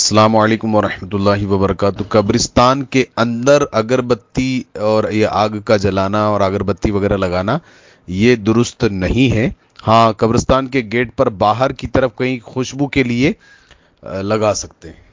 السلام علیکم ورحمۃ اللہ وبرکاتہ۔ قبرستان کے اندر اگربتی اور یہ آگ کا جلانا اور اگربتی وغیرہ لگانا، یہ درست نہیں ہے۔ ہاں قبرستان کے گیٹ پر باہر کی طرف کہیں خوشبو کے لیے لگا سکتے ہیں۔